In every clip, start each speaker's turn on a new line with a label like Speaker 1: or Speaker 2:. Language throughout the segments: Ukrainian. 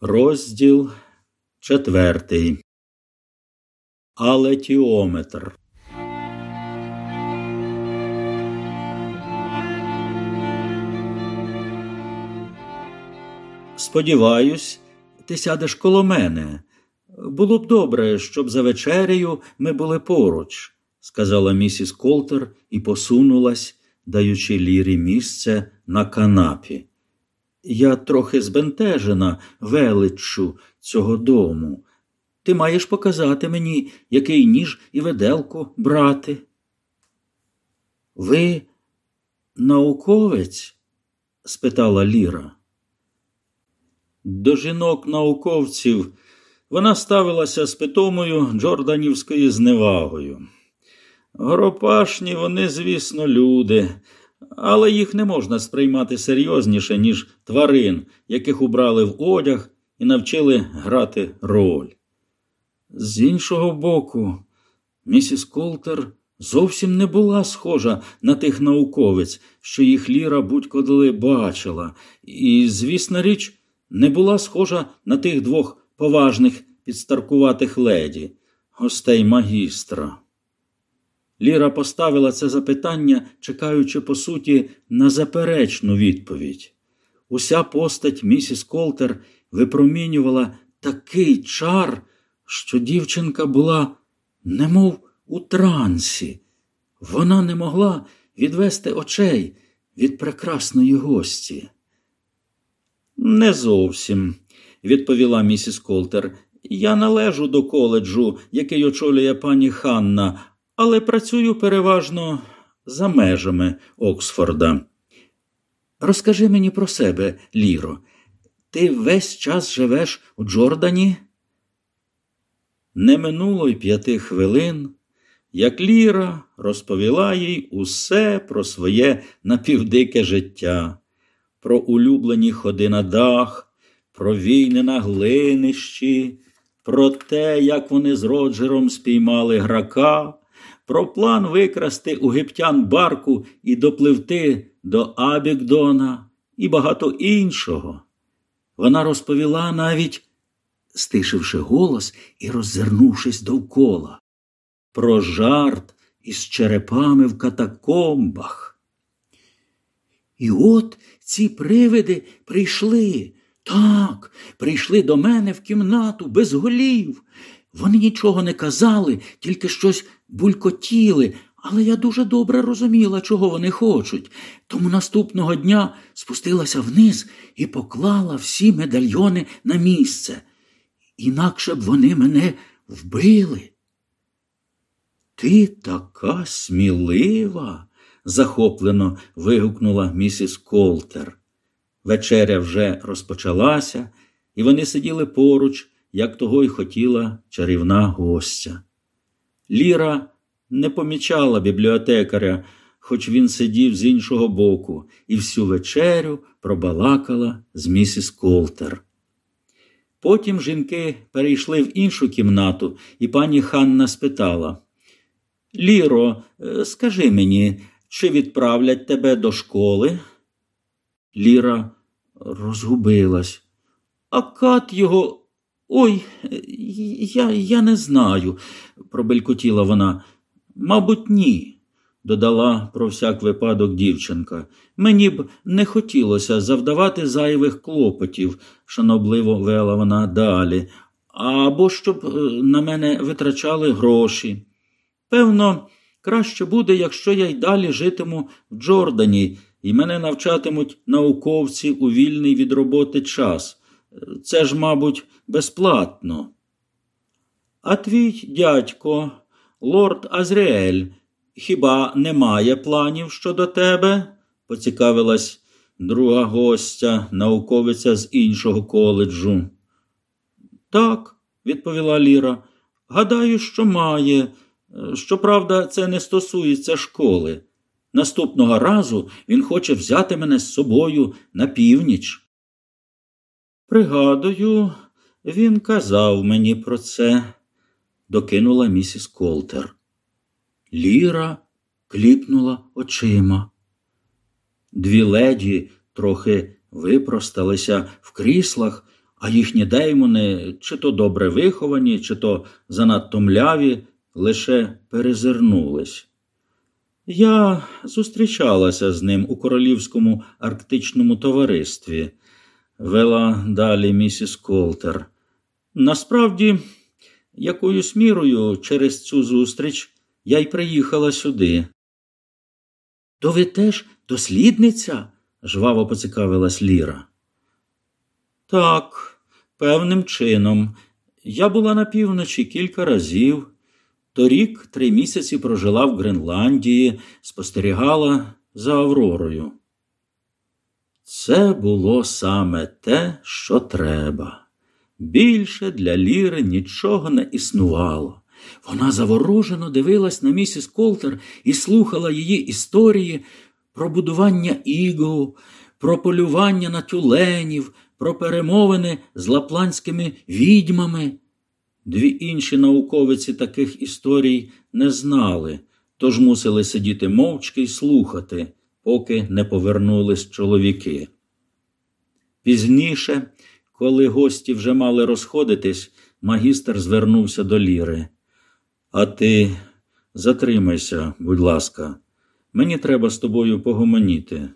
Speaker 1: Розділ четвертий. Алетіометр. Сподіваюсь, ти сядеш коло мене. Було б добре, щоб за вечерею ми були поруч, сказала місіс Колтер і посунулась, даючи лірі місце на канапі. Я трохи збентежена величчю цього дому. Ти маєш показати мені, який ніж і веделку брати. Ви науковець? спитала Ліра. До жінок науковців вона ставилася з питомою Джорданівською зневагою. Горопашні вони, звісно, люди, але їх не можна сприймати серйозніше, ніж тварин, яких убрали в одяг і навчили грати роль. З іншого боку, місіс Колтер зовсім не була схожа на тих науковець, що їх Ліра будь-коли бачила, і, звісна річ, не була схожа на тих двох поважних підстаркуватих леді, гостей магістра. Ліра поставила це запитання, чекаючи, по суті, на заперечну відповідь. Уся постать місіс Колтер випромінювала такий чар, що дівчинка була, немов у трансі. Вона не могла відвести очей від прекрасної гості. Не зовсім, відповіла місіс Колтер. Я належу до коледжу, який очолює пані Ханна, але працюю переважно за межами Оксфорда. Розкажи мені про себе, Ліро, ти весь час живеш у Джордані? Не минуло й п'яти хвилин, як Ліра розповіла їй усе про своє напівдике життя, про улюблені ходи на дах, про війни на глинищі, про те, як вони з Роджером спіймали грака про план викрасти у гиптян барку і допливти до Абікдона і багато іншого. Вона розповіла навіть, стишивши голос і роззирнувшись довкола, про жарт із черепами в катакомбах. І от ці привиди прийшли. Так, прийшли до мене в кімнату без голів. Вони нічого не казали, тільки щось булькотіли, але я дуже добре розуміла, чого вони хочуть. Тому наступного дня спустилася вниз і поклала всі медальйони на місце. Інакше б вони мене вбили. Ти така смілива, захоплено вигукнула місіс Колтер. Вечеря вже розпочалася, і вони сиділи поруч, як того й хотіла чарівна гостя. Ліра не помічала бібліотекаря, хоч він сидів з іншого боку, і всю вечерю пробалакала з місіс Колтер. Потім жінки перейшли в іншу кімнату, і пані Ханна спитала Ліро, е, скажи мені, чи відправлять тебе до школи? Ліра розгубилась. А кат його Ой, я я не знаю, пробелькотіла вона. Мабуть, ні, додала про всяк випадок дівчинка. Мені б не хотілося завдавати зайвих клопотів, шанобливо вела вона далі, або щоб е, на мене витрачали гроші. Певно, краще буде, якщо я й далі житиму в Джордані, і мене навчатимуть науковці у вільний від роботи час. Це ж, мабуть, безплатно. А твій дядько, лорд Азріель, хіба не має планів щодо тебе? поцікавилась друга гостя, науковиця з іншого коледжу. Так, відповіла Ліра. Гадаю, що має. Щоправда, це не стосується школи. Наступного разу він хоче взяти мене з собою на північ. Пригадую, він казав мені про це, докинула місіс Колтер. Ліра кліпнула очима. Дві леді трохи випросталися в кріслах, а їхні деймони чи то добре виховані, чи то занадто мляві, лише перезирнулись. Я зустрічалася з ним у королівському арктичному товаристві, вела далі місіс Колтер. Насправді, якоюсь мірою через цю зустріч я й приїхала сюди. То ви теж дослідниця? жваво поцікавилась Ліра. Так, певним чином. Я була на півночі кілька разів. Торік три місяці прожила в Гренландії, спостерігала за Авророю. Це було саме те, що треба. Більше для Ліри нічого не існувало. Вона заворожено дивилась на місіс Колтер і слухала її історії про будування ігу, про полювання на тюленів, про перемовини з лапландськими відьмами. Дві інші науковиці таких історій не знали, тож мусили сидіти мовчки й слухати, поки не повернулись чоловіки. Пізніше, коли гості вже мали розходитись, магістр звернувся до Ліри. А ти затримайся, будь ласка, мені треба з тобою погомоніти.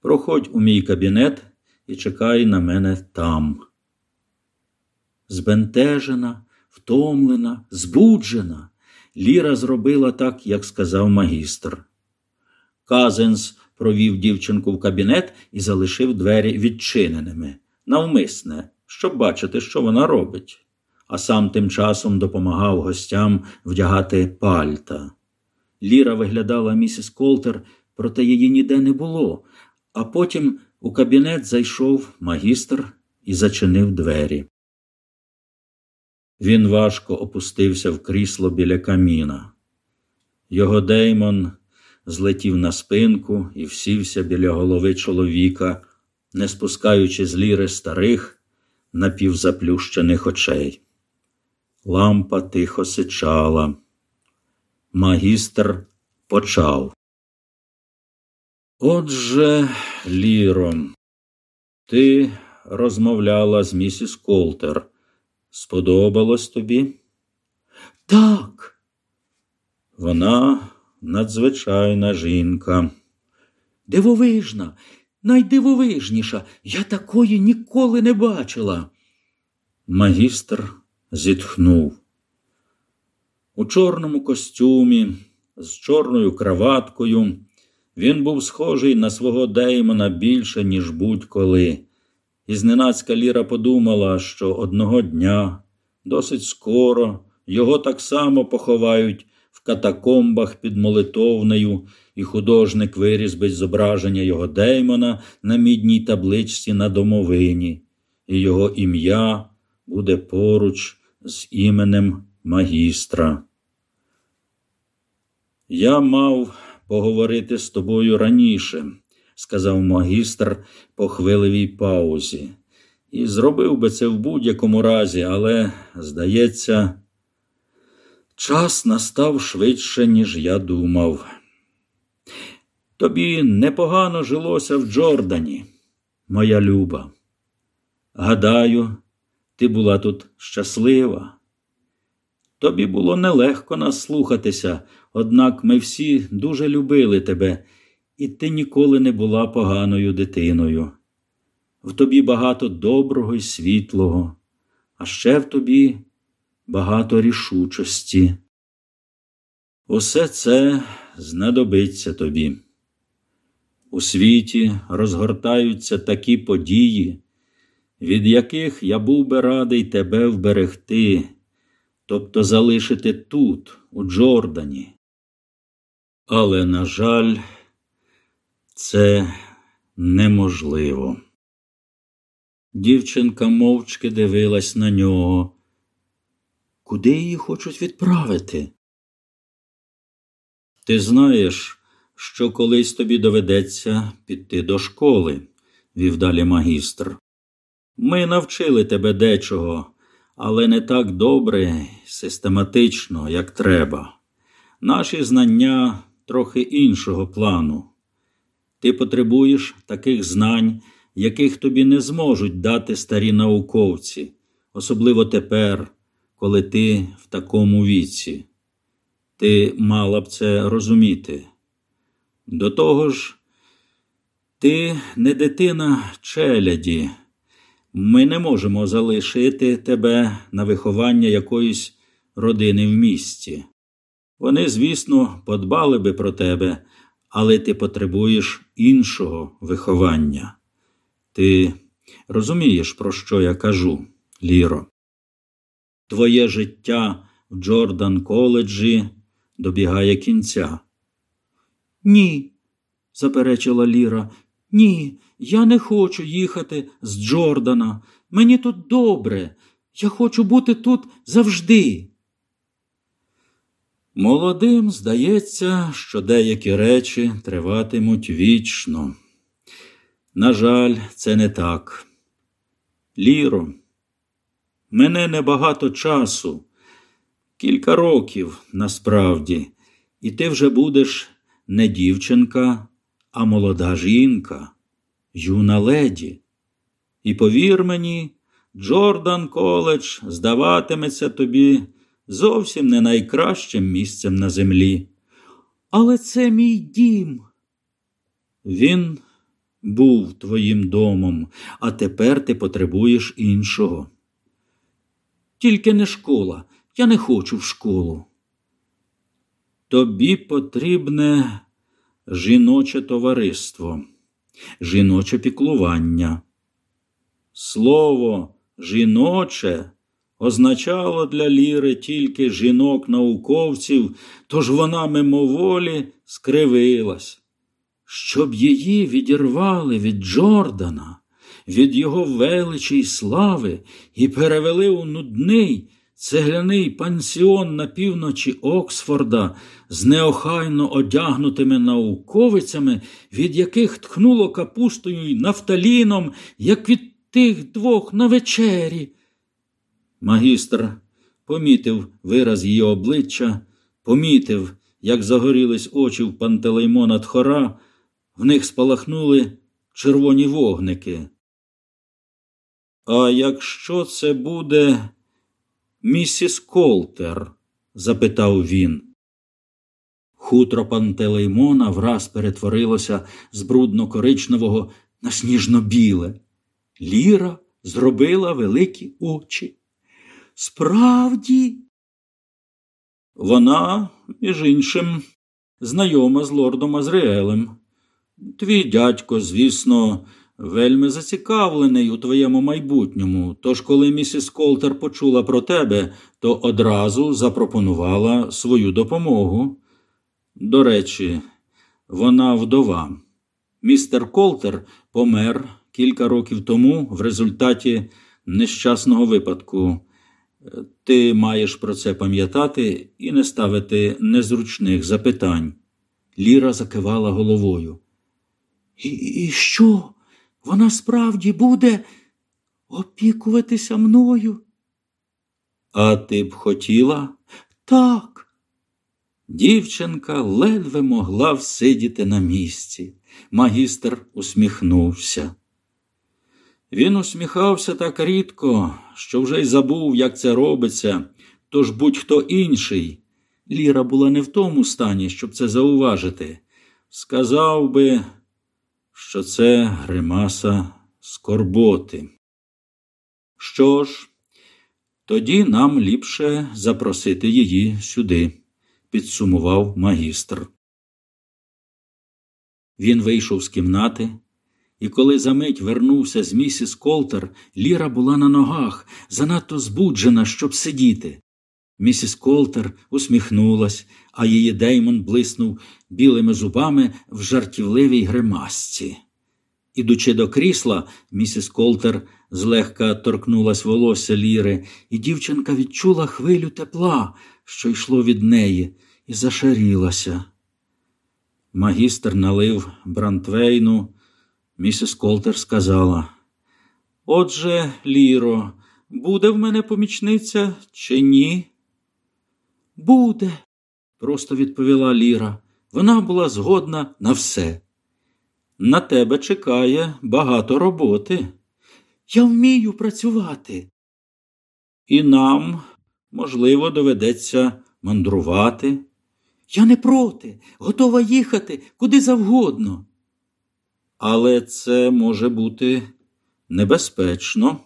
Speaker 1: Проходь у мій кабінет і чекай на мене там. Збентежена, втомлена, збуджена, Ліра зробила так, як сказав магістр. Казенс провів дівчинку в кабінет і залишив двері відчиненими, навмисне, щоб бачити, що вона робить, а сам тим часом допомагав гостям вдягати пальта. Ліра виглядала місіс Колтер, проте її ніде не було, а потім у кабінет зайшов магістр і зачинив двері. Він важко опустився в крісло біля каміна. Його деймон злетів на спинку і всівся біля голови чоловіка, не спускаючи з ліри старих, напівзаплющених очей. Лампа тихо сичала. Магістр почав. Отже, Ліро, ти розмовляла з місіс Колтер. Сподобалось тобі? Так. Вона надзвичайна жінка. Дивовижна, найдивовижніша. Я такої ніколи не бачила. Магістр зітхнув. У чорному костюмі, з чорною краваткою. Він був схожий на свого Деймона більше, ніж будь-коли. І зненацька Ліра подумала, що одного дня, досить скоро, його так само поховають катакомбах під молитовнею, і художник вирізбить зображення його Деймона на мідній табличці на домовині, і його ім'я буде поруч з іменем магістра. Я мав поговорити з тобою раніше, сказав магістр по хвиливій паузі. І зробив би це в будь-якому разі, але, здається, час настав швидше, ніж я думав. Тобі непогано жилося в Джордані, моя люба. Гадаю, ти була тут щаслива. Тобі було нелегко нас слухатися, однак ми всі дуже любили тебе, і ти ніколи не була поганою дитиною. В тобі багато доброго і світлого, а ще в тобі багато рішучості. Усе це знадобиться тобі. У світі розгортаються такі події, від яких я був би радий тебе вберегти тобто залишити тут, у Джордані. Але, на жаль, це неможливо. Дівчинка мовчки дивилась на нього. Куди її хочуть відправити? Ти знаєш, що колись тобі доведеться піти до школи, вів далі магістр. Ми навчили тебе дечого, але не так добре, систематично, як треба. Наші знання трохи іншого плану. Ти потребуєш таких знань, яких тобі не зможуть дати старі науковці, особливо тепер, коли ти в такому віці. Ти мала б це розуміти. До того ж, ти не дитина челяді. Ми не можемо залишити тебе на виховання якоїсь родини в місті. Вони, звісно, подбали би про тебе, але ти потребуєш іншого виховання. Ти розумієш, про що я кажу, Ліро? Твоє життя в Джордан коледжі добігає кінця.
Speaker 2: Ні, заперечила Ліра. Ні, я не хочу їхати з Джордана. Мені тут добре. Я хочу бути тут завжди.
Speaker 1: Молодим здається, що деякі речі триватимуть вічно. На жаль, це не так. Ліро, мене небагато часу, кілька років насправді, і ти вже будеш не дівчинка, а молода жінка, юна леді. І повір мені, Джордан Коледж здаватиметься тобі зовсім не найкращим місцем на землі.
Speaker 2: Але це мій дім.
Speaker 1: Він був твоїм домом, а тепер ти потребуєш іншого.
Speaker 2: Тільки не школа. Я не хочу в школу.
Speaker 1: Тобі потрібне жіноче товариство, жіноче піклування. Слово жіноче означало для Ліри тільки жінок-науковців, тож вона мимоволі скривилась. Щоб її відірвали від Джордана, від його величі й слави і перевели у нудний цегляний пансіон на півночі Оксфорда з неохайно одягнутими науковицями, від яких тхнуло капустою й нафталіном, як від тих двох на вечері. Магістр помітив вираз її обличчя, помітив, як загорілись очі в пантелеймона тхора, в них спалахнули червоні вогники. А якщо це буде місіс Колтер? запитав він. Хутро пантелеймона враз перетворилося з брудно-коричневого на сніжно-біле. Ліра зробила великі очі.
Speaker 2: Справді?
Speaker 1: Вона, між іншим, знайома з лордом Азріелем. Твій дядько, звісно, вельми зацікавлений у твоєму майбутньому, тож коли місіс Колтер почула про тебе, то одразу запропонувала свою допомогу. До речі, вона вдова. Містер Колтер помер кілька років тому в результаті нещасного випадку. Ти маєш про це пам'ятати і не ставити незручних запитань. Ліра закивала головою.
Speaker 2: І, і що? Вона справді буде опікуватися мною?
Speaker 1: А ти б хотіла?
Speaker 2: Так.
Speaker 1: Дівчинка ледве могла всидіти на місці. Магістр усміхнувся. Він усміхався так рідко, що вже й забув, як це робиться, тож будь-хто інший. Ліра була не в тому стані, щоб це зауважити. Сказав би, що це гримаса скорботи. Що ж, тоді нам ліпше запросити її сюди, підсумував магістр. Він вийшов з кімнати, і коли за мить вернувся з місіс Колтер, Ліра була на ногах, занадто збуджена, щоб сидіти. Місіс Колтер усміхнулась, а її Деймон блиснув білими зубами в жартівливій гримасці. Ідучи до крісла, місіс Колтер злегка торкнулась волосся Ліри, і дівчинка відчула хвилю тепла, що йшло від неї, і зашарілася. Магістр налив Брантвейну. Місіс Колтер сказала: Отже, Ліро, буде в мене помічниця чи ні?
Speaker 2: Буде,
Speaker 1: просто відповіла Ліра. Вона була згодна на все. На тебе чекає багато роботи.
Speaker 2: Я вмію працювати.
Speaker 1: І нам, можливо, доведеться мандрувати.
Speaker 2: Я не проти, готова їхати куди завгодно.
Speaker 1: Але це може бути небезпечно.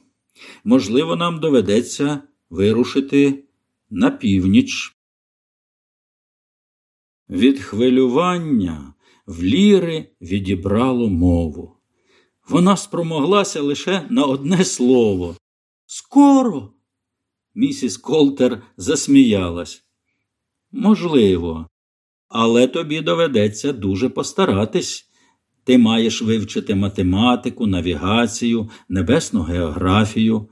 Speaker 1: Можливо, нам доведеться вирушити на північ. Від хвилювання в ліри відібрало мову. Вона спромоглася лише на одне слово.
Speaker 2: Скоро.
Speaker 1: Місіс Колтер засміялась. Можливо, але тобі доведеться дуже постаратись. Ти маєш вивчити математику, навігацію, небесну географію.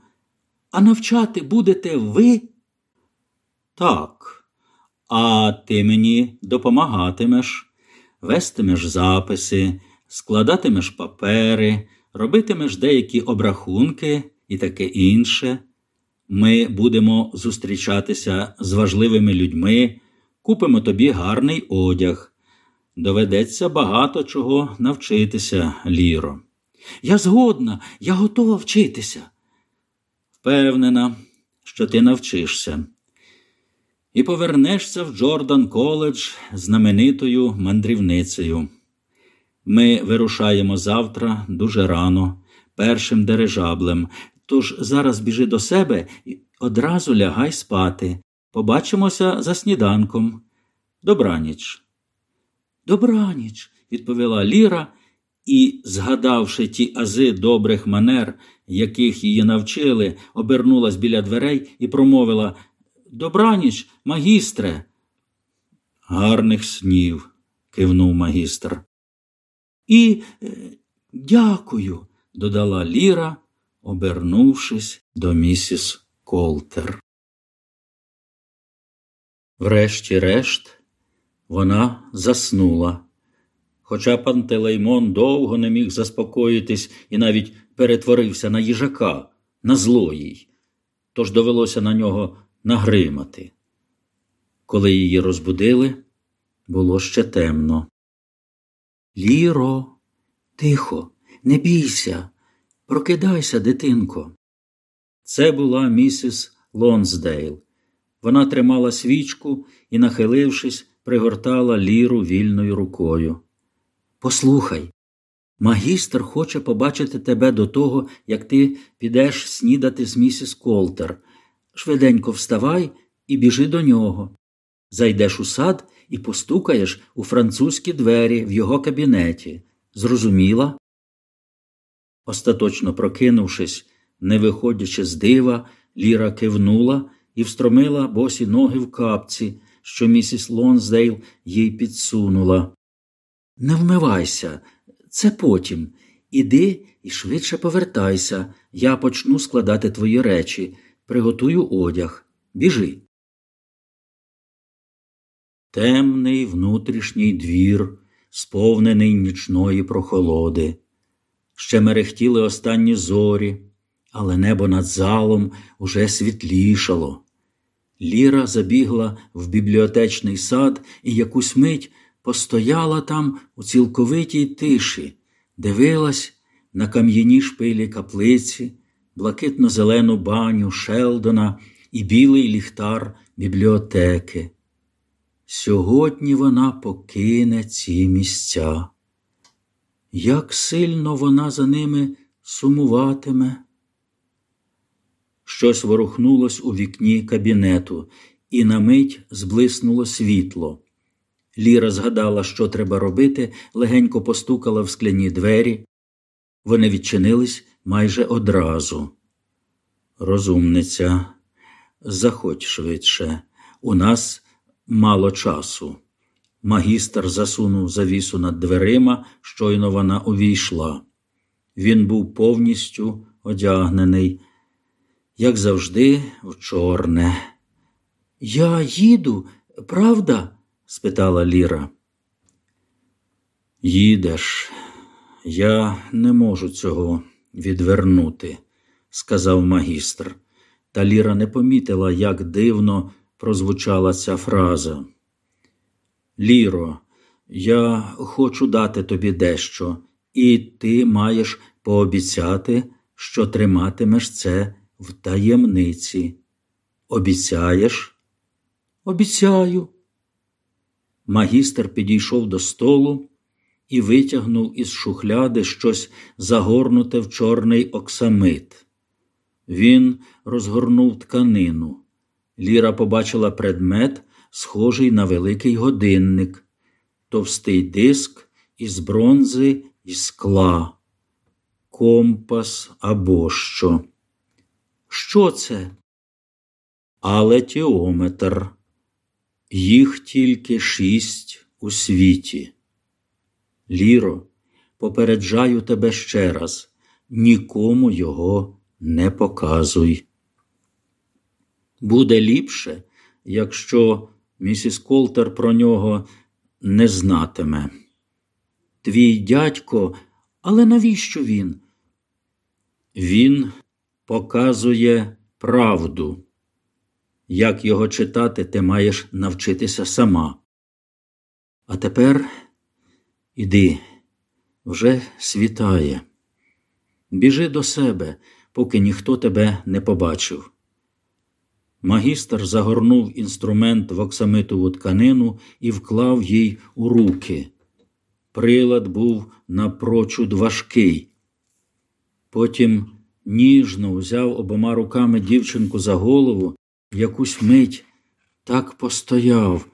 Speaker 2: А навчати будете ви?
Speaker 1: Так, а ти мені допомагатимеш, вестимеш записи, складатимеш папери, робитимеш деякі обрахунки і таке інше. Ми будемо зустрічатися з важливими людьми, купимо тобі гарний одяг. Доведеться багато чого навчитися, Ліро.
Speaker 2: Я згодна, я готова вчитися.
Speaker 1: Впевнена, що ти навчишся. І повернешся в Джордан коледж знаменитою мандрівницею. Ми вирушаємо завтра дуже рано, першим дирижаблем. Тож зараз біжи до себе і одразу лягай спати. Побачимося за сніданком. Добраніч.
Speaker 2: Добраніч, відповіла Ліра і, згадавши ті ази добрих манер, яких її навчили, обернулась біля дверей і промовила Добраніч, магістре.
Speaker 1: Гарних снів, кивнув магістр.
Speaker 2: І е, дякую, додала Ліра, обернувшись до місіс Колтер.
Speaker 1: Врешті-решт, вона заснула. Хоча Пантелеймон довго не міг заспокоїтись і навіть перетворився на їжака, на злоїй, тож довелося на нього нагримати. Коли її розбудили, було ще темно.
Speaker 2: Ліро, тихо, не бійся, прокидайся, дитинко.
Speaker 1: Це була місіс Лонсдейл. Вона тримала свічку і, нахилившись, пригортала ліру вільною рукою.
Speaker 2: Послухай, магістр хоче побачити тебе до того, як ти підеш снідати з місіс Колтер. Швиденько вставай і біжи до нього. Зайдеш у сад і постукаєш у французькі двері в його кабінеті. Зрозуміла? Остаточно прокинувшись, не виходячи з дива, Ліра кивнула і встромила босі ноги в капці, що місіс Лонсдейл їй підсунула. Не вмивайся, це потім. Іди і швидше повертайся. Я почну складати твої речі, приготую одяг. Біжи.
Speaker 1: Темний внутрішній двір, сповнений нічної прохолоди. Ще мерехтіли останні зорі, але небо над залом уже світлішало. Ліра забігла в бібліотечний сад і якусь мить постояла там у цілковитій тиші, дивилась на кам'яні шпилі каплиці, блакитно-зелену баню Шелдона і білий ліхтар бібліотеки. Сьогодні вона покине ці місця. Як сильно вона за ними сумуватиме? Щось ворухнулось у вікні кабінету, і на мить зблиснуло світло. Ліра згадала, що треба робити, легенько постукала в скляні двері. Вони відчинились майже одразу. Розумниця, заходь швидше, у нас мало часу. Магістр засунув завісу над дверима, щойно вона увійшла. Він був повністю одягнений, як завжди, в чорне.
Speaker 2: Я їду, правда?
Speaker 1: спитала Ліра. Їдеш, я не можу цього відвернути, сказав магістр. Та Ліра не помітила, як дивно прозвучала ця фраза. Ліро, я хочу дати тобі дещо,
Speaker 2: І ти маєш пообіцяти, що триматимеш це в таємниці. Обіцяєш? Обіцяю. Магістр підійшов до столу і витягнув із шухляди щось загорнуте в чорний оксамит. Він розгорнув тканину. Ліра побачила предмет, схожий на великий годинник, товстий диск із бронзи і скла, компас або що. Що це? Алетіометр. Їх тільки шість у світі. Ліро, попереджаю тебе ще раз, нікому його не показуй. Буде ліпше, якщо місіс Колтер про нього не знатиме. Твій дядько, але навіщо він? Він показує правду. Як його читати, ти маєш навчитися сама. А тепер іди, вже світає. Біжи до себе, поки ніхто тебе не побачив. Магістр загорнув інструмент в оксамитову тканину і вклав їй у руки. Прилад був напрочуд важкий. Потім ніжно взяв обома руками дівчинку за голову, якусь мить так постояв.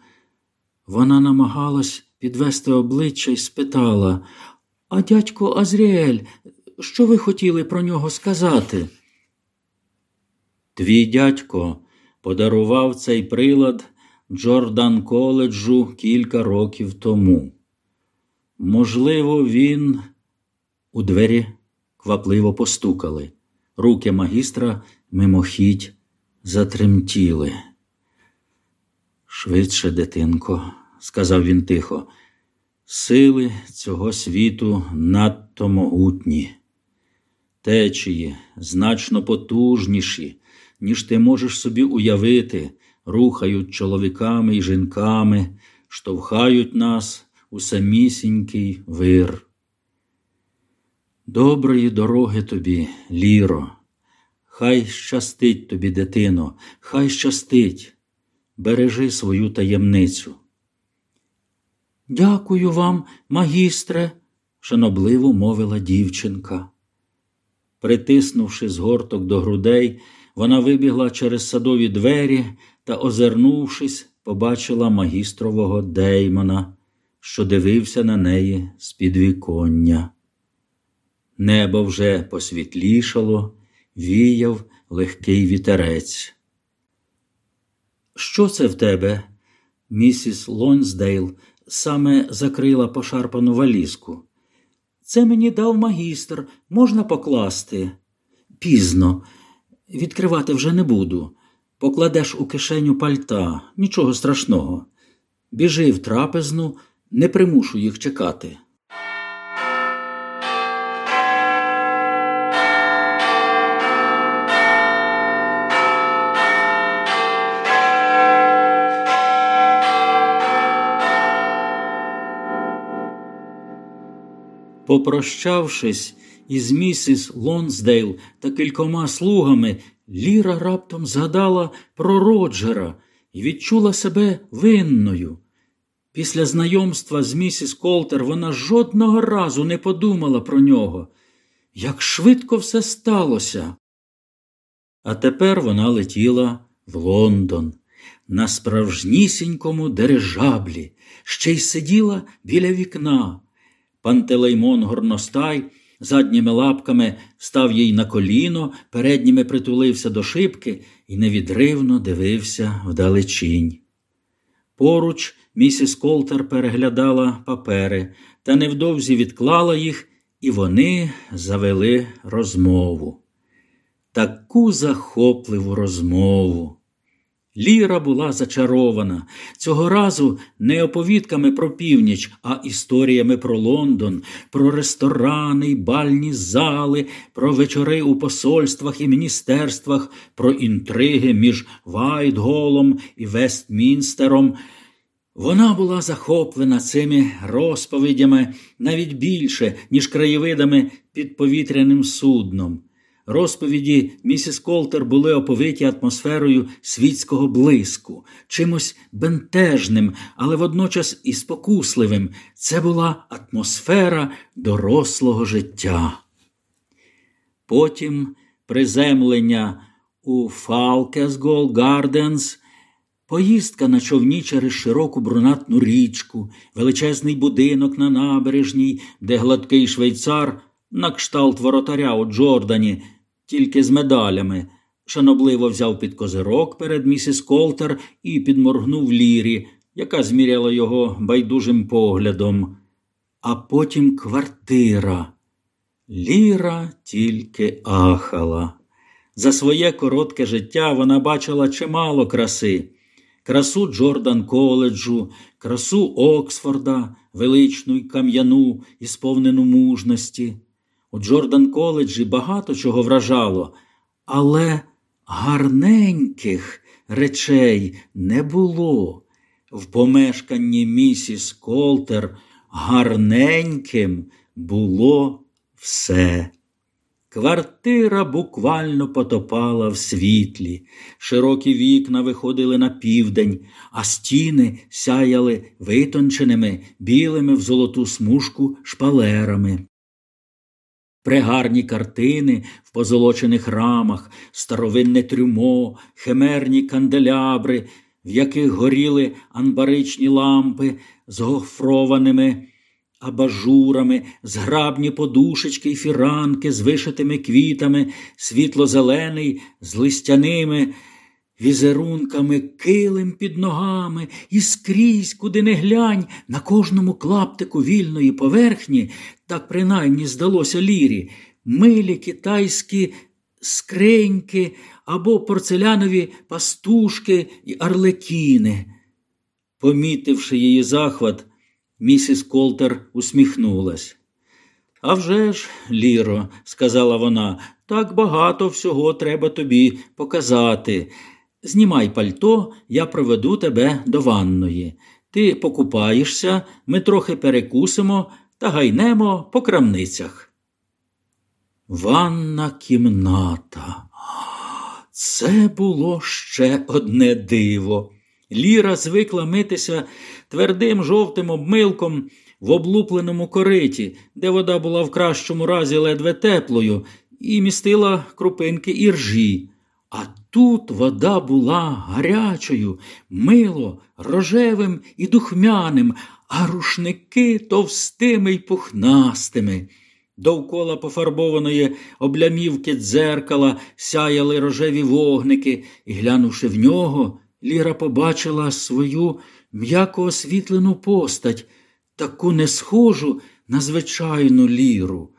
Speaker 2: Вона намагалась підвести обличчя і спитала А дядько Азріель, що ви хотіли про нього сказати? Твій дядько подарував цей прилад Джордан коледжу кілька років тому. Можливо, він у двері квапливо постукали. Руки магістра мимохідь затремтіли. Швидше, дитинко, сказав він тихо, сили цього світу надто могутні, течії значно потужніші, ніж ти можеш собі уявити, рухають чоловіками і жінками, штовхають нас у самісінький вир. Доброї дороги тобі, Ліро, хай щастить тобі, дитино, хай щастить, бережи свою таємницю. Дякую вам, магістре, шанобливо мовила дівчинка. Притиснувши згорток до грудей, вона вибігла через садові двері та, озирнувшись, побачила магістрового Деймона, що дивився на неї з під віконня. Небо вже посвітлішало, віяв легкий вітерець. Що це в тебе? Місіс Лонсдейл саме закрила пошарпану валізку. Це мені дав магістр, можна покласти. Пізно. Відкривати вже не буду. Покладеш у кишеню пальта, нічого страшного. Біжи в трапезну, не примушу їх чекати. Попрощавшись із місіс Лонсдейл та кількома слугами, Ліра раптом згадала про Роджера і відчула себе винною. Після знайомства з місіс Колтер вона жодного разу не подумала про нього. Як швидко все сталося. А тепер вона летіла в Лондон на справжнісінькому дирижаблі, ще й сиділа біля вікна. Пантелеймон горностай задніми лапками став їй на коліно, передніми притулився до шибки і невідривно дивився вдалечінь. Поруч місіс Колтер переглядала папери та невдовзі відклала їх, і вони завели розмову. Таку захопливу розмову. Ліра була зачарована цього разу не оповідками про північ, а історіями про Лондон, про ресторани й бальні зали, про вечори у посольствах і міністерствах, про інтриги між Вайтголом і Вестмінстером. Вона була захоплена цими розповідями навіть більше, ніж краєвидами під повітряним судном. Розповіді місіс Колтер були оповиті атмосферою світського блиску, чимось бентежним, але водночас і спокусливим. Це була атмосфера дорослого життя. Потім приземлення у Фалкесгол Гарденс, поїздка на човні через широку брунатну річку, величезний будинок на набережній, де гладкий швейцар на кшталт воротаря у Джордані тільки з медалями. Шанобливо взяв під козирок перед місіс Колтер і підморгнув лірі, яка зміряла його байдужим поглядом. А потім квартира. Ліра тільки ахала. За своє коротке життя вона бачила чимало краси. Красу Джордан коледжу, красу Оксфорда, величну й кам'яну і сповнену мужності. У Джордан коледжі багато чого вражало, але гарненьких речей не було. В помешканні місіс Колтер гарненьким було все. Квартира буквально потопала в світлі, широкі вікна виходили на південь, а стіни сяяли витонченими білими в золоту смужку шпалерами. Прегарні картини в позолочених рамах, старовинне трюмо, химерні канделябри, в яких горіли анбаричні лампи з гофрованими абажурами, зграбні подушечки й фіранки з вишитими квітами, світло-зелений з листяними візерунками, килим під ногами і скрізь, куди не глянь, на кожному клаптику вільної поверхні, так принаймні здалося лірі, милі китайські скриньки або порцелянові пастушки і арлекіни. Помітивши її захват, місіс Колтер усміхнулась. «А вже ж, Ліро, сказала вона, так багато всього треба тобі показати. Знімай пальто, я проведу тебе до ванної. Ти покупаєшся, ми трохи перекусимо та гайнемо по крамницях. Ванна кімната. Це було ще одне диво. Ліра звикла митися твердим жовтим обмилком в облупленому кориті, де вода була в кращому разі ледве теплою, і містила крупинки іржі. А тут вода була гарячою, мило, рожевим і духмяним, а рушники товстими й пухнастими. Довкола пофарбованої облямівки дзеркала сяяли рожеві вогники, і, глянувши в нього, Ліра побачила свою м'яко освітлену постать, таку не схожу на звичайну ліру.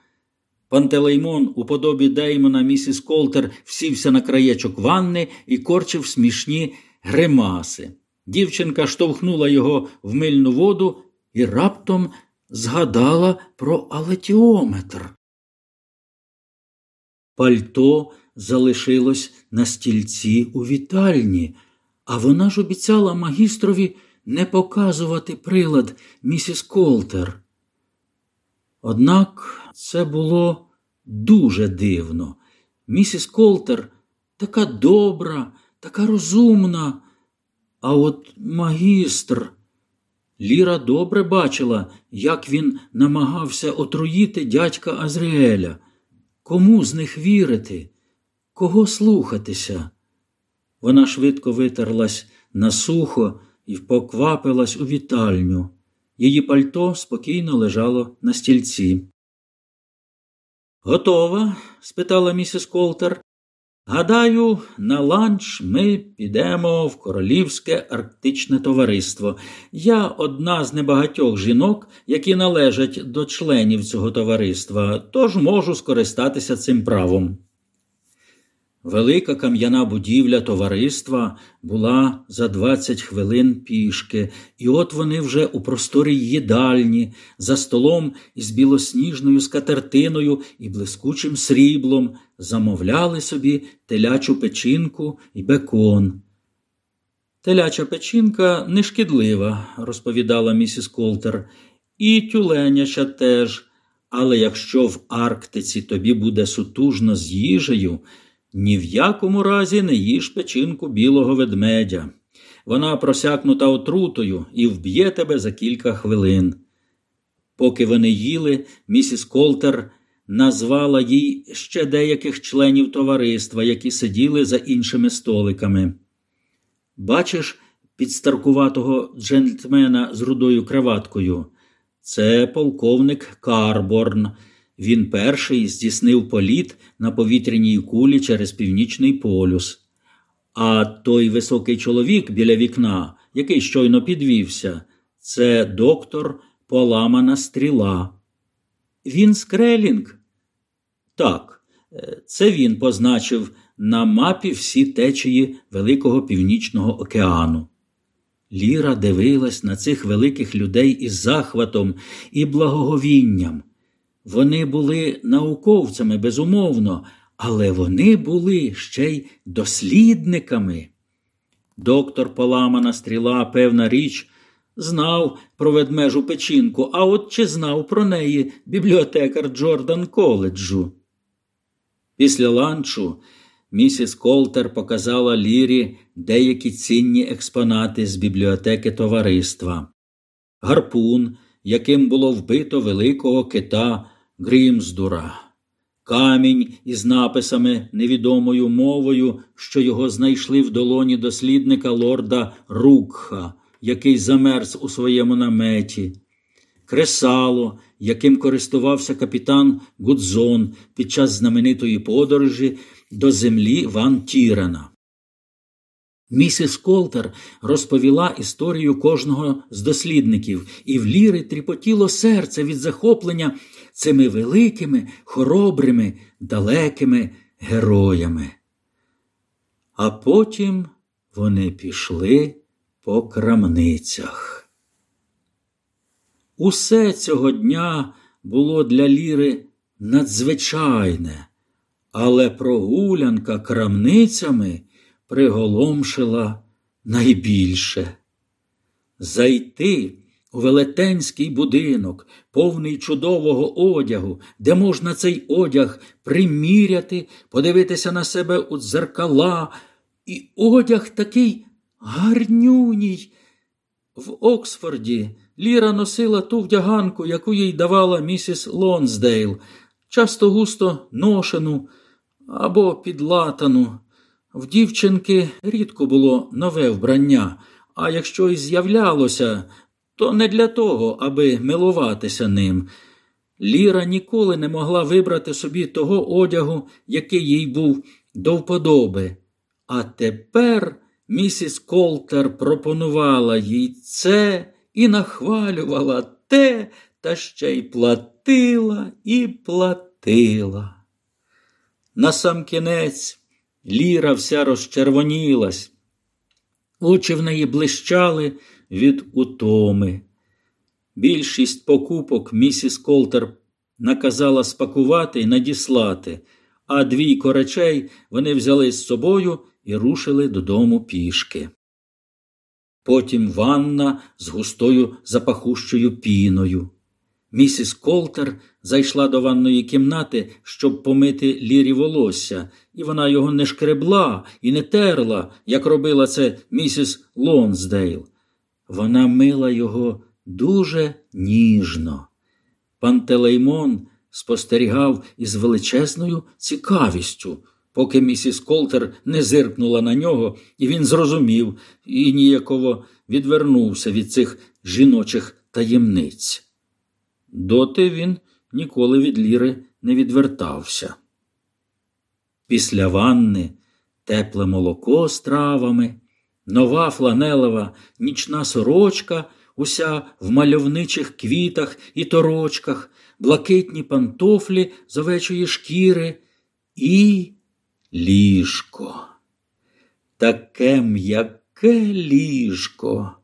Speaker 2: Пантелеймон у подобі Деймона місіс Колтер всівся на краєчок ванни і корчив смішні гримаси. Дівчинка штовхнула його в мильну воду і раптом згадала про алетіометр. Пальто залишилось на стільці у вітальні, а вона ж обіцяла магістрові не показувати прилад місіс Колтер. Однак це було дуже дивно. Місіс Колтер така добра, така розумна, а от магістр. Ліра добре бачила, як він намагався отруїти дядька Азріеля. Кому з них вірити? Кого слухатися? Вона швидко витерлась на сухо і поквапилась у вітальню. Її пальто спокійно лежало на стільці. Готова? спитала місіс Колтер. Гадаю, на ланч ми підемо в Королівське арктичне товариство. Я одна з небагатьох жінок, які належать до членів цього товариства, тож можу скористатися цим правом. Велика кам'яна будівля товариства була за 20 хвилин пішки, і от вони вже у просторій їдальні, за столом із білосніжною скатертиною і блискучим сріблом замовляли собі телячу печінку і бекон. Теляча печінка не шкідлива, розповідала місіс Колтер, і тюленяча теж. Але якщо в Арктиці тобі буде сутужно з їжею, ні в якому разі не їж печінку білого ведмедя. Вона просякнута отрутою і вб'є тебе за кілька хвилин. Поки вони їли, місіс Колтер назвала їй ще деяких членів товариства, які сиділи за іншими столиками. Бачиш підстаркуватого джентльмена з рудою краваткою? Це полковник Карборн. Він перший здійснив політ на повітряній кулі через північний полюс. А той високий чоловік біля вікна, який щойно підвівся, це доктор Поламана стріла. Він скрелінг? Так, е, це він позначив на мапі всі течії Великого Північного океану. Ліра дивилась на цих великих людей із захватом і благоговінням. Вони були науковцями, безумовно, але вони були ще й дослідниками. Доктор Поламана стріла, певна річ, знав про ведмежу печінку, а от чи знав про неї бібліотекар Джордан коледжу. Після ланчу місіс Колтер показала Лірі деякі цінні експонати з бібліотеки товариства. Гарпун, яким було вбито великого кита Грімздура, камінь із написами невідомою мовою, що його знайшли в долоні дослідника лорда Рукха, який замерз у своєму наметі, кресало, яким користувався капітан Гудзон під час знаменитої подорожі до землі Ван Тірена. Місіс Колтер розповіла історію кожного з дослідників, і в Ліри тріпотіло серце від захоплення цими великими, хоробрими, далекими героями. А потім вони пішли по крамницях. Усе цього дня було для Ліри надзвичайне, але прогулянка крамницями приголомшила найбільше. Зайти у велетенський будинок, повний чудового одягу, де можна цей одяг приміряти, подивитися на себе у дзеркала, і одяг такий гарнюній. В Оксфорді Ліра носила ту вдяганку, яку їй давала місіс Лонсдейл, часто густо ношену або підлатану. В дівчинки рідко було нове вбрання, а якщо й з'являлося, то не для того, аби милуватися ним. Ліра ніколи не могла вибрати собі того одягу, який їй був до вподоби. А тепер місіс Колтер пропонувала їй це і нахвалювала те, та ще й платила і платила. Насамкінець Ліра вся розчервонілась, очі в неї блищали від утоми. Більшість покупок місіс Колтер наказала спакувати і надіслати, а двійко речей вони взяли з собою і рушили додому пішки. Потім ванна з густою запахущою піною. Місіс Колтер зайшла до ванної кімнати, щоб помити лірі волосся, і вона його не шкребла і не терла, як робила це місіс Лонсдейл. Вона мила його дуже ніжно. Пантелеймон спостерігав із величезною цікавістю, поки місіс Колтер не зиркнула на нього, і він зрозумів і ніяково відвернувся від цих жіночих таємниць. Доти він ніколи від ліри не відвертався. Після ванни тепле молоко з травами, нова фланелева нічна сорочка, уся в мальовничих квітах і торочках, блакитні пантофлі з овечої шкіри і ліжко. Таке м'яке ліжко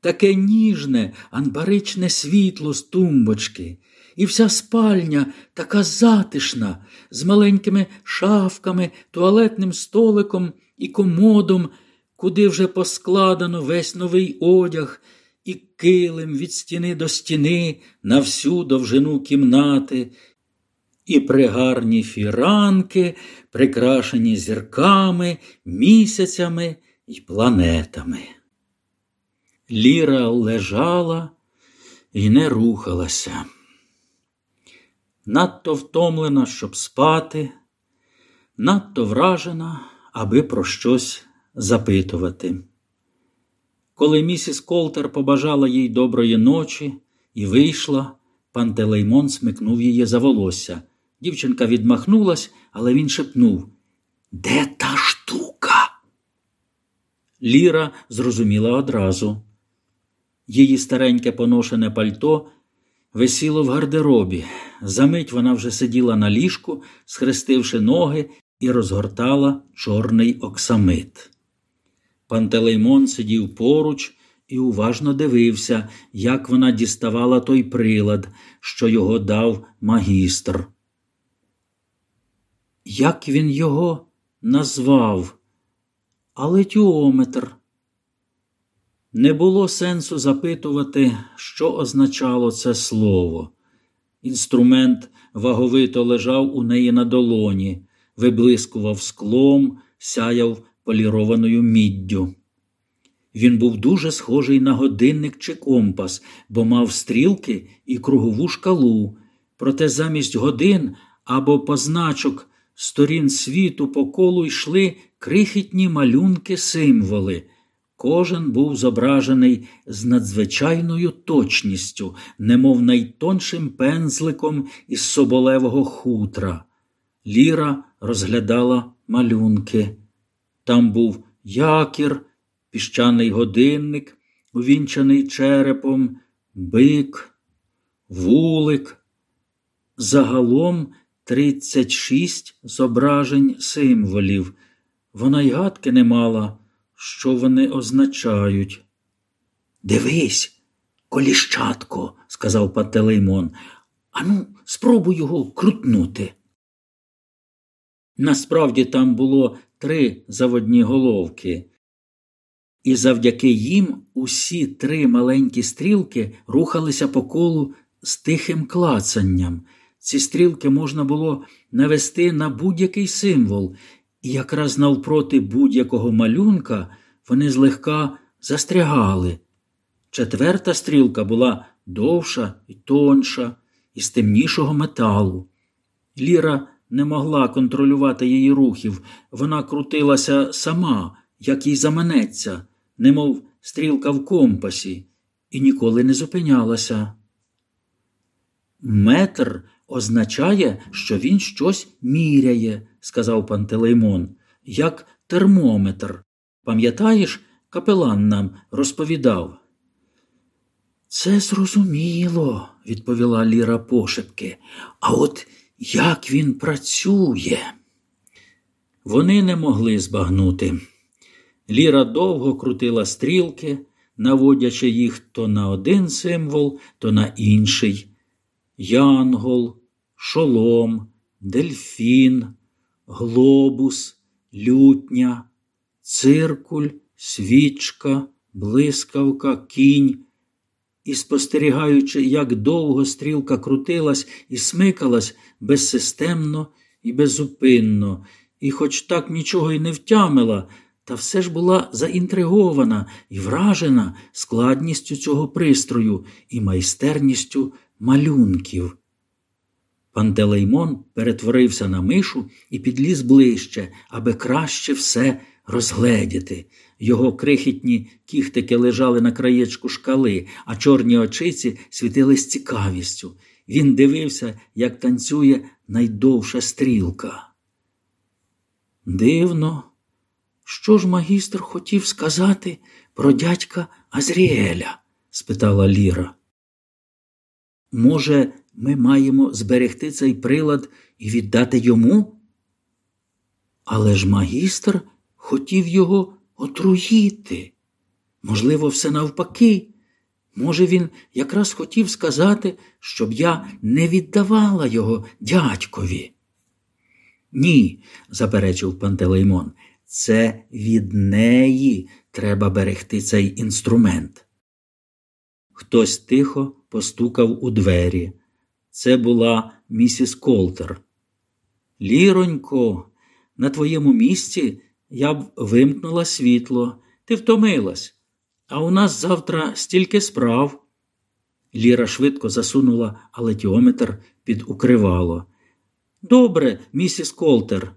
Speaker 2: таке ніжне, анбаричне світло з тумбочки, і вся спальня така затишна, з маленькими шафками, туалетним столиком і комодом, куди вже поскладено весь новий одяг і килим від стіни до стіни на всю довжину кімнати, і пригарні фіранки, прикрашені зірками, місяцями і планетами. Ліра лежала і не рухалася. Надто втомлена, щоб спати, надто вражена, аби про щось запитувати. Коли місіс Колтер побажала їй доброї ночі і вийшла, Пантелеймон смикнув її за волосся. Дівчинка відмахнулась, але він шепнув Де та штука? Ліра зрозуміла одразу. Її стареньке поношене пальто висіло в гардеробі. Замить вона вже сиділа на ліжку, схрестивши ноги, і розгортала чорний оксамит. Пантелеймон сидів поруч і уважно дивився, як вона діставала той прилад, що його дав магістр. Як він його назвав? Алетіометр. Не було сенсу запитувати, що означало це слово. Інструмент ваговито лежав у неї на долоні, виблискував склом, сяяв полірованою міддю. Він був дуже схожий на годинник чи компас, бо мав стрілки і кругову шкалу, проте замість годин або позначок сторін світу по колу йшли крихітні малюнки символи. Кожен був зображений з надзвичайною точністю, немов найтоншим пензликом із соболевого хутра. Ліра розглядала малюнки. Там був якір, піщаний годинник, увінчаний черепом, бик, вулик. Загалом 36 зображень символів. Вона й гадки не мала що вони означають. Дивись, коліщатко, сказав Пантелеймон. Ану, спробуй його крутнути. Насправді там було три заводні головки, і завдяки їм усі три маленькі стрілки рухалися по колу з тихим клацанням. Ці стрілки можна було навести на будь-який символ, і якраз навпроти будь-якого малюнка вони злегка застрягали. Четверта стрілка була довша і тонша, із темнішого металу. Ліра не могла контролювати її рухів, вона крутилася сама, як їй заманеться, немов стрілка в компасі, і ніколи не зупинялася. Метр означає, що він щось міряє, сказав Пантелеймон, як термометр. Пам'ятаєш, капелан нам розповідав. Це зрозуміло, відповіла Ліра пошепки. А от як він працює? Вони не могли збагнути. Ліра довго крутила стрілки, наводячи їх то на один символ, то на інший. Янгол, шолом, дельфін, глобус, лютня, циркуль, свічка, блискавка, кінь. І, спостерігаючи, як довго стрілка крутилась і смикалась безсистемно і беззупинно, і, хоч так нічого й не втямила, та все ж була заінтригована і вражена складністю цього пристрою і майстерністю малюнків. Пантелеймон перетворився на мишу і підліз ближче, аби краще все розгледіти. Його крихітні кіхтики лежали на краєчку шкали, а чорні очиці світили з цікавістю. Він дивився, як танцює найдовша стрілка. Дивно, що ж магістр хотів сказати про дядька Азріеля? спитала Ліра. Може, ми маємо зберегти цей прилад і віддати йому? Але ж магістр хотів його отруїти. Можливо, все навпаки. Може, він якраз хотів сказати, щоб я не віддавала його дядькові. Ні, заперечив Пантелеймон, Це від неї треба берегти цей інструмент. Хтось тихо постукав у двері. Це була місіс Колтер. Ліронько, на твоєму місці я б вимкнула світло. Ти втомилась, а у нас завтра стільки справ. Ліра швидко засунула алетіометр під укривало. Добре, місіс Колтер.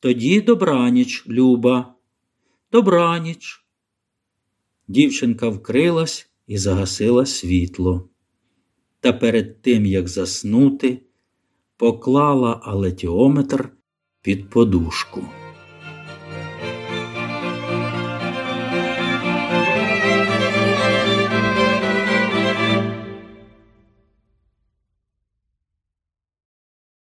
Speaker 2: Тоді добраніч, Люба. Добраніч. Дівчинка вкрилась і загасила світло. Та перед тим, як заснути, поклала алетіометр під подушку.